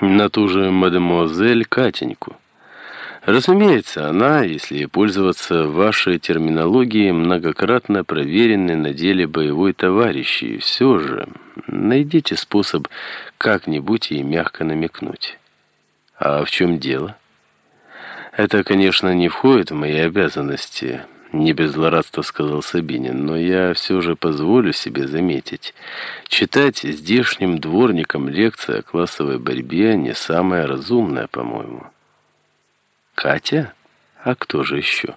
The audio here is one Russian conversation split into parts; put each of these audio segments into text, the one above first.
на ту же мадемуазель Катеньку. Разумеется, она, если пользоваться вашей терминологией, многократно проверенный на деле боевой товарищ, и все же найдите способ как-нибудь ей мягко намекнуть. А в чем дело? Это, конечно, не входит в мои обязанности, не без злорадства сказал Сабинин, но я все же позволю себе заметить. Читать здешним дворникам лекции о классовой борьбе не самое разумное, по-моему. Катя? А кто же еще?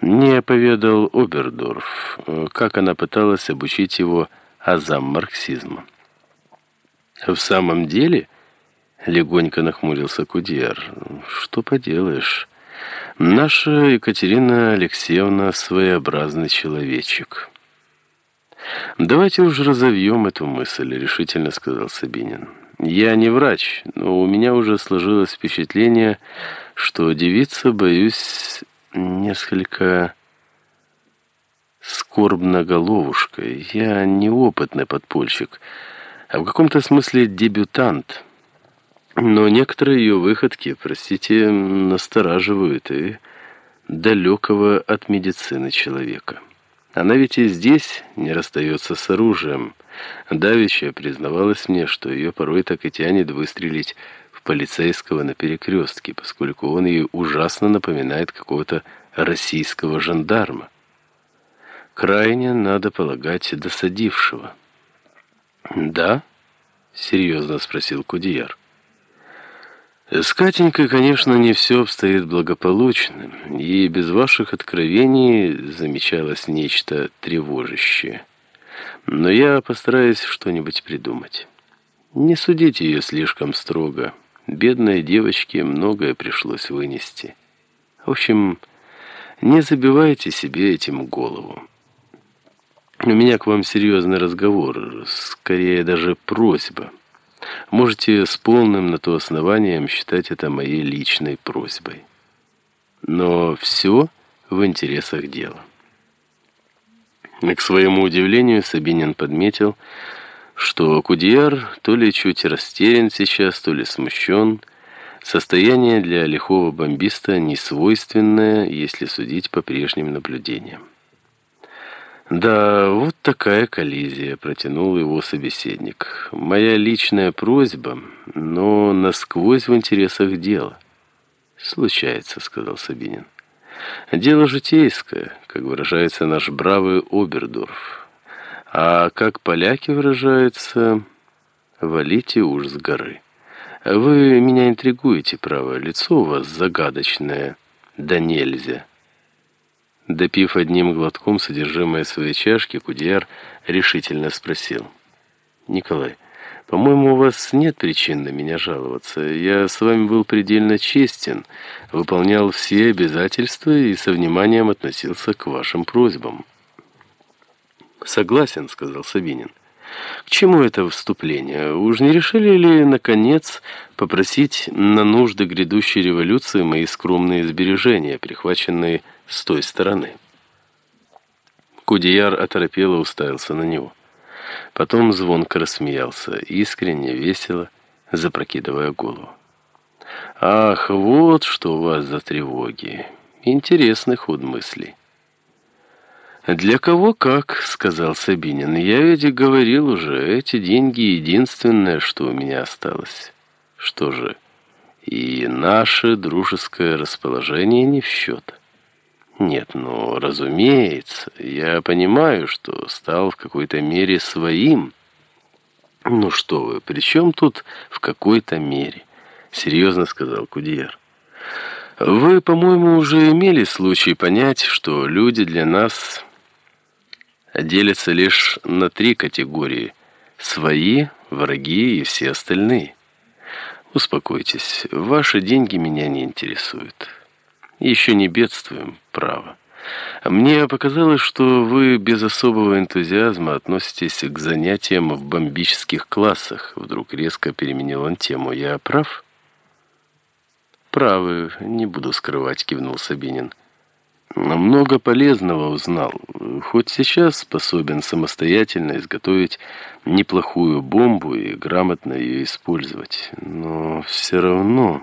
Мне поведал Обердорф, как она пыталась обучить его азам марксизма. В самом деле, легонько нахмурился Кудьяр, что поделаешь... Наша Екатерина Алексеевна своеобразный человечек. «Давайте уж разовьем эту мысль», — решительно сказал Сабинин. «Я не врач, но у меня уже сложилось впечатление, что девица, боюсь, несколько скорбно головушкой. Я неопытный подпольщик, а в каком-то смысле дебютант». Но некоторые ее выходки, простите, настораживают и далекого от медицины человека. Она ведь и здесь не расстается с оружием. Давича признавалась мне, что ее порой так и тянет выстрелить в полицейского на перекрестке, поскольку он ей ужасно напоминает какого-то российского жандарма. Крайне, надо полагать, досадившего. «Да?» — серьезно спросил Кудияр. С Катенькой, конечно, не все обстоит благополучно, и без ваших откровений замечалось нечто тревожащее. Но я постараюсь что-нибудь придумать. Не судите ее слишком строго. Бедной девочке многое пришлось вынести. В общем, не забивайте себе этим голову. У меня к вам серьезный разговор, скорее даже просьба. Можете с полным на то основанием считать это моей личной просьбой. Но все в интересах дела. К своему удивлению Сабинин подметил, что Кудияр то ли чуть растерян сейчас, то ли смущен. Состояние для лихого бомбиста несвойственное, если судить по прежним наблюдениям. «Да, вот такая коллизия», — протянул его собеседник. «Моя личная просьба, но насквозь в интересах дела». «Случается», — сказал Сабинин. «Дело житейское, как выражается наш бравый Обердорф. А как поляки выражаются, валите уж с горы. Вы меня интригуете, право, лицо у вас загадочное, да нельзя». Допив одним глотком содержимое своей чашки, Кудияр решительно спросил. «Николай, по-моему, у вас нет причин на меня жаловаться. Я с вами был предельно честен, выполнял все обязательства и со вниманием относился к вашим просьбам». «Согласен», — сказал Сабинин. «К чему это вступление? Уж не решили ли, наконец, попросить на нужды грядущей революции мои скромные сбережения, прихваченные с той стороны. Кудеяр оторопело уставился на него. Потом звонко рассмеялся, искренне, весело, запрокидывая голову. «Ах, вот что у вас за тревоги! Интересный ход мыслей!» «Для кого как», — сказал Сабинин. «Я ведь говорил уже, эти деньги — единственное, что у меня осталось. Что же, и наше дружеское расположение не в счет». Нет, ну, разумеется, я понимаю, что стал в какой-то мере своим. Ну что вы, при чем тут в какой-то мере? Серьезно сказал Кудьер. Вы, по-моему, уже имели случай понять, что люди для нас делятся лишь на три категории. Свои, враги и все остальные. Успокойтесь, ваши деньги меня не интересуют. Еще не бедствуем, право. Мне показалось, что вы без особого энтузиазма относитесь к занятиям в бомбических классах. Вдруг резко переменил он тему. Я прав? Правы, не буду скрывать, кивнул Сабинин. много полезного узнал. Хоть сейчас способен самостоятельно изготовить неплохую бомбу и грамотно ее использовать. Но все равно...